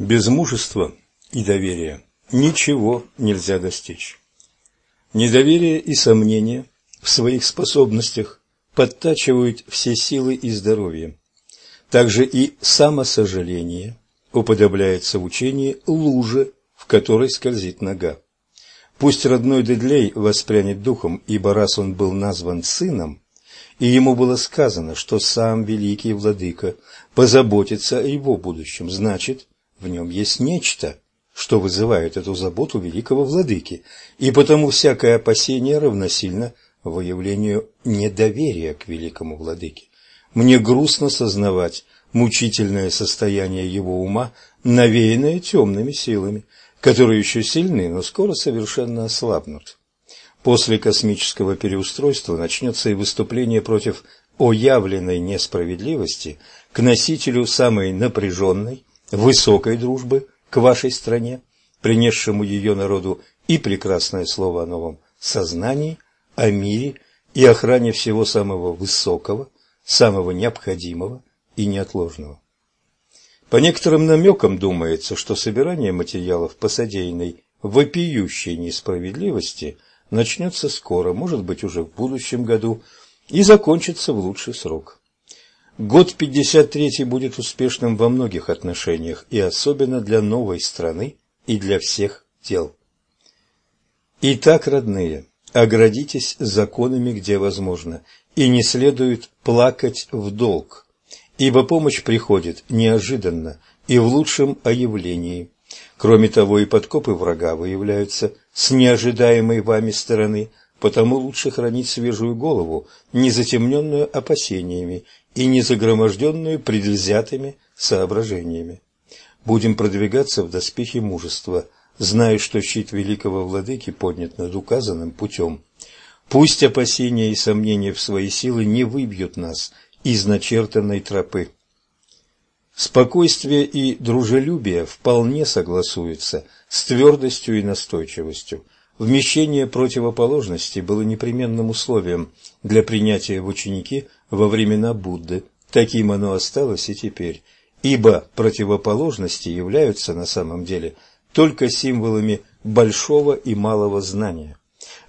Без мужества и доверия ничего нельзя достичь. Недоверие и сомнение в своих способностях подтачивают все силы и здоровье. Также и самосожаление уподобляется в учении луже, в которой скользит нога. Пусть родной Дедлей воспрянет духом, ибо раз он был назван сыном, и ему было сказано, что сам великий владыка позаботится о его будущем, значит, в нем есть нечто, что вызывает эту заботу великого владыки, и потому всякое опасение равносильно выявлению недоверия к великому владыке. Мне грустно сознавать мучительное состояние его ума, навеянное темными силами, которые еще сильны, но скоро совершенно ослабнут. После космического переустройства начнется и выступление против оявленной несправедливости к носителю самой напряженной, высокой дружбы к вашей стране, принесшему ее народу и прекрасное слово о новом сознании, о мире и охране всего самого высокого, самого необходимого и неотложного. По некоторым намекам думается, что собирание материалов по содеянной вопиющей несправедливости начнется скоро, может быть уже в будущем году, и закончится в лучший срок. Год 53 будет успешным во многих отношениях, и особенно для новой страны и для всех дел. Итак, родные, оградитесь законами, где возможно, и не следует плакать в долг, ибо помощь приходит неожиданно и в лучшем оявлении. Кроме того, и подкопы врага выявляются с неожидаемой вами стороны, потому лучше хранить свежую голову, не затемненную опасениями и не загроможденную предвзятыми соображениями. Будем продвигаться в доспехе мужества, зная, что щит великого владыки поднят над указанным путем. Пусть опасения и сомнения в свои силы не выбьют нас из начертанной тропы. Спокойствие и дружелюбие вполне согласуются с твердостью и настойчивостью. Вмещение противоположностей было непременным условием для принятия в ученики во времена Будды. Таким оно осталось и теперь, ибо противоположности являются на самом деле только символами большого и малого знания.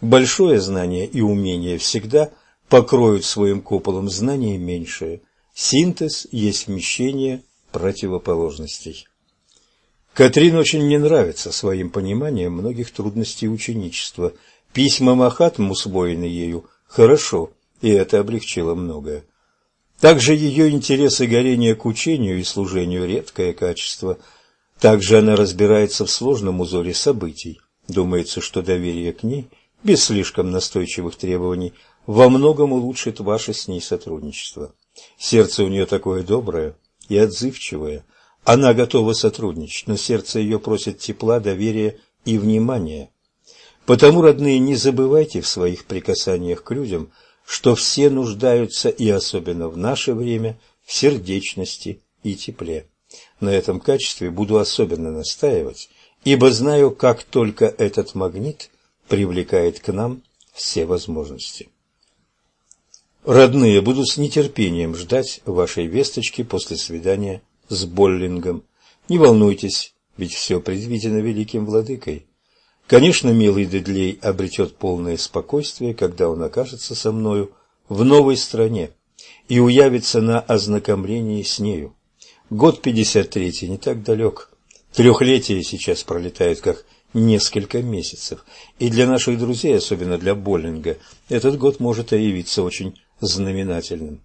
Большое знание и умение всегда покроют своим куполом знание меньшее. Синтез есть вмещение противоположностей. Катрин очень не нравится своим пониманием многих трудностей ученичества. Письма Махатм, усвоенные ею, хорошо, и это облегчило многое. Также ее интерес и горение к учению и служению – редкое качество. Также она разбирается в сложном узоре событий. Думается, что доверие к ней, без слишком настойчивых требований, во многом улучшит ваше с ней сотрудничество. Сердце у нее такое доброе и отзывчивое – она готова сотрудничать, но сердце ее просит тепла, доверия и внимания. Потому, родные, не забывайте в своих прикасаниях к людям, что все нуждаются, и особенно в наше время, в сердечности и тепле. На этом качестве буду особенно настаивать, ибо знаю, как только этот магнит привлекает к нам все возможности. Родные, буду с нетерпением ждать вашей весточки после свидания с Боллингом. Не волнуйтесь, ведь все предвидено великим владыкой. Конечно, милый Дедлей обретет полное спокойствие, когда он окажется со мною в новой стране и уявится на ознакомлении с нею. Год пятьдесят третий не так далек. Трехлетие сейчас пролетает, как несколько месяцев. И для наших друзей, особенно для Боллинга, этот год может явиться очень знаменательным.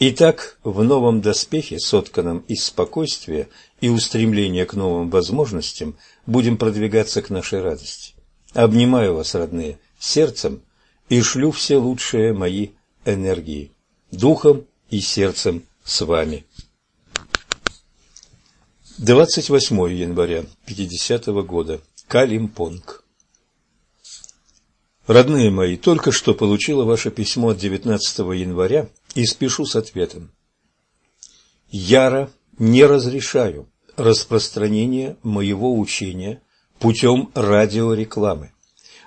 Итак, в новом доспехе, сотканном из спокойствия и устремления к новым возможностям, будем продвигаться к нашей радости. Обнимаю вас, родные, сердцем и шлю все лучшие мои энергии, духом и сердцем с вами. 28 января 50 -го года. Калимпонг. Родные мои, только что получила ваше письмо от 19 января и спешу с ответом. Яро не разрешаю распространение моего учения путем радиорекламы.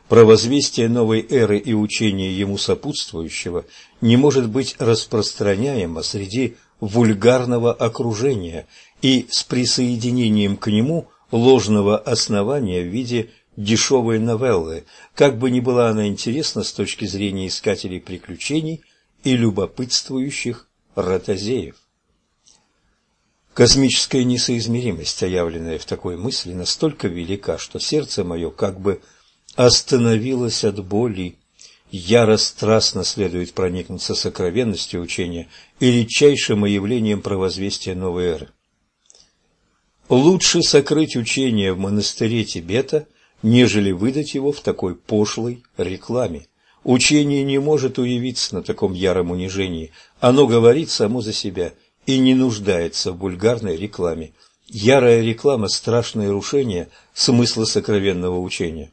Провозвестие новой эры и учения ему сопутствующего не может быть распространяемо среди вульгарного окружения и с присоединением к нему ложного основания в виде дешевой новеллы, как бы ни была она интересна с точки зрения искателей приключений и любопытствующих ротозеев. Космическая несоизмеримость, оявленная в такой мысли, настолько велика, что сердце мое как бы остановилось от боли. Яро страстно следует проникнуться сокровенностью учения и редчайшим явлением провозвестия новой эры. Лучше сокрыть учение в монастыре Тибета, нежели выдать его в такой пошлой рекламе. Учение не может уявиться на таком яром унижении, оно говорит само за себя – и не нуждается в вульгарной рекламе. Ярая реклама – страшное рушение смысла сокровенного учения.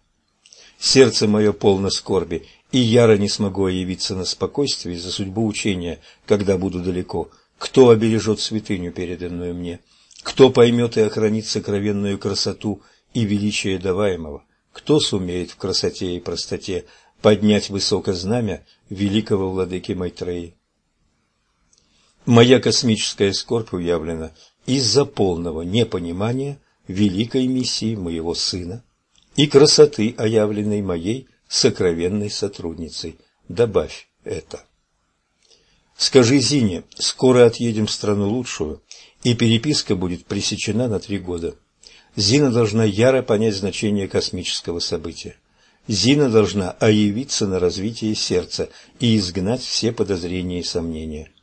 Сердце мое полно скорби, и яро не смогу явиться на спокойствие за судьбу учения, когда буду далеко. Кто обережет святыню, переданную мне? Кто поймет и охранит сокровенную красоту и величие даваемого? Кто сумеет в красоте и простоте поднять высокое знамя великого владыки Майтреи? Моя космическая скорбь уявлена из-за полного непонимания великой миссии моего сына и красоты, оявленной моей сокровенной сотрудницей. Добавь это. Скажи Зине, скоро отъедем в страну лучшую, и переписка будет пресечена на три года. Зина должна яро понять значение космического события. Зина должна оявиться на развитие сердца и изгнать все подозрения и сомнения.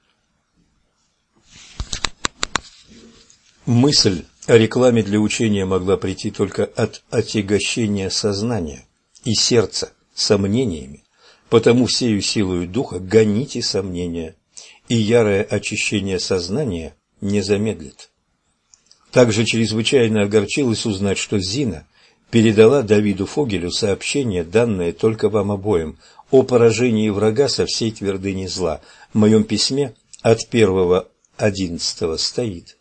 Мысль о рекламе для учения могла прийти только от отягощения сознания и сердца сомнениями, потому всею силою духа гоните сомнения, и ярое очищение сознания не замедлит. Также чрезвычайно огорчилась узнать, что Зина передала Давиду Фогелю сообщение, данное только вам обоим, о поражении врага со всей твердыни зла. В моем письме от первого одиннадцатого стоит –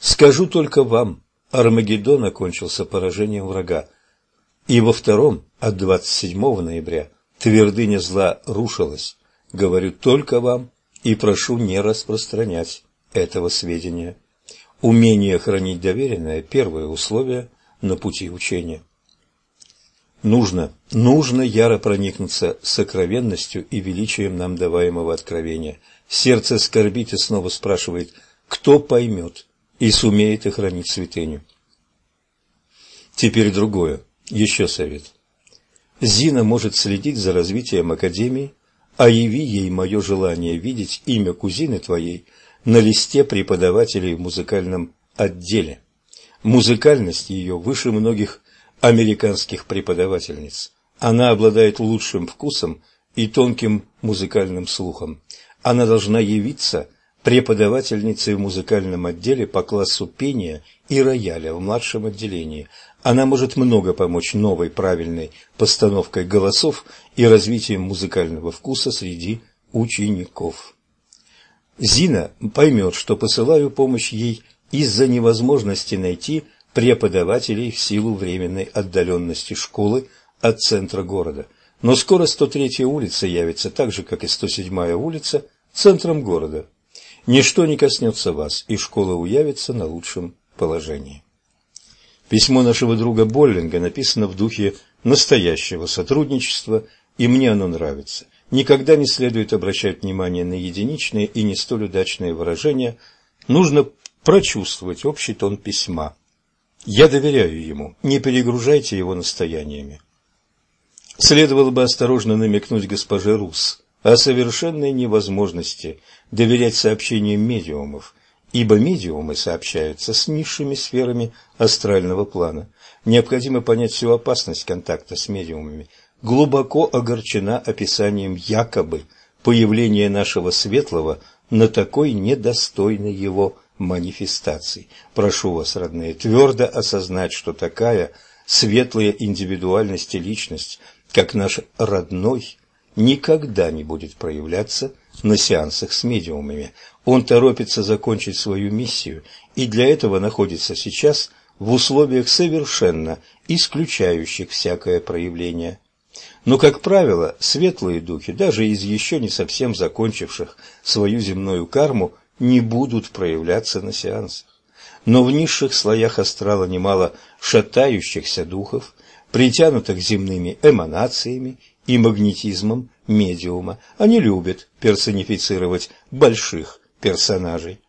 Скажу только вам, Армагеддон окончился поражением врага, и во втором, от 27 ноября, твердыня зла рушилась. Говорю только вам и прошу не распространять этого сведения. Умение хранить доверенное – первое условие на пути учения. Нужно, нужно яро проникнуться сокровенностью и величием нам даваемого откровения. Сердце скорбит и снова спрашивает, кто поймет – и сумеет охранить святыню. Теперь другое, еще совет. Зина может следить за развитием Академии, а яви ей мое желание видеть имя кузины твоей на листе преподавателей в музыкальном отделе. Музыкальность ее выше многих американских преподавательниц. Она обладает лучшим вкусом и тонким музыкальным слухом. Она должна явиться – преподавательницей в музыкальном отделе по классу пения и рояля в младшем отделении. Она может много помочь новой правильной постановкой голосов и развитием музыкального вкуса среди учеников. Зина поймет, что посылаю помощь ей из-за невозможности найти преподавателей в силу временной отдаленности школы от центра города. Но скоро 103-я улица явится так же, как и 107-я улица, центром города. Ничто не коснется вас, и школа уявится на лучшем положении. Письмо нашего друга Боллинга написано в духе настоящего сотрудничества, и мне оно нравится. Никогда не следует обращать внимание на единичные и не столь удачные выражения. Нужно прочувствовать общий тон письма. Я доверяю ему, не перегружайте его настояниями. Следовало бы осторожно намекнуть госпоже Рус о совершенной невозможности доверять сообщениям медиумов, ибо медиумы сообщаются с низшими сферами астрального плана. Необходимо понять всю опасность контакта с медиумами. Глубоко огорчена описанием якобы появления нашего светлого на такой недостойной его манифестации. Прошу вас, родные, твердо осознать, что такая светлая индивидуальность и личность, как наш родной, никогда не будет проявляться на сеансах с медиумами. Он торопится закончить свою миссию и для этого находится сейчас в условиях совершенно исключающих всякое проявление. Но, как правило, светлые духи, даже из еще не совсем закончивших свою земную карму, не будут проявляться на сеансах. Но в низших слоях астрала немало шатающихся духов, притянутых земными эманациями и магнетизмом медиума. Они любят персонифицировать больших персонажей.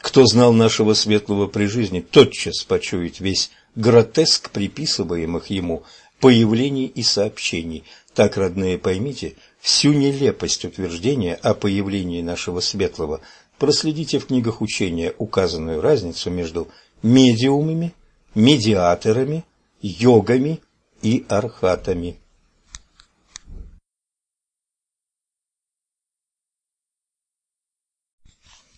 Кто знал нашего светлого при жизни, тотчас почует весь гротеск приписываемых ему появлений и сообщений. Так, родные, поймите всю нелепость утверждения о появлении нашего светлого. Проследите в книгах учения указанную разницу между медиумами, медиаторами, йогами и архатами.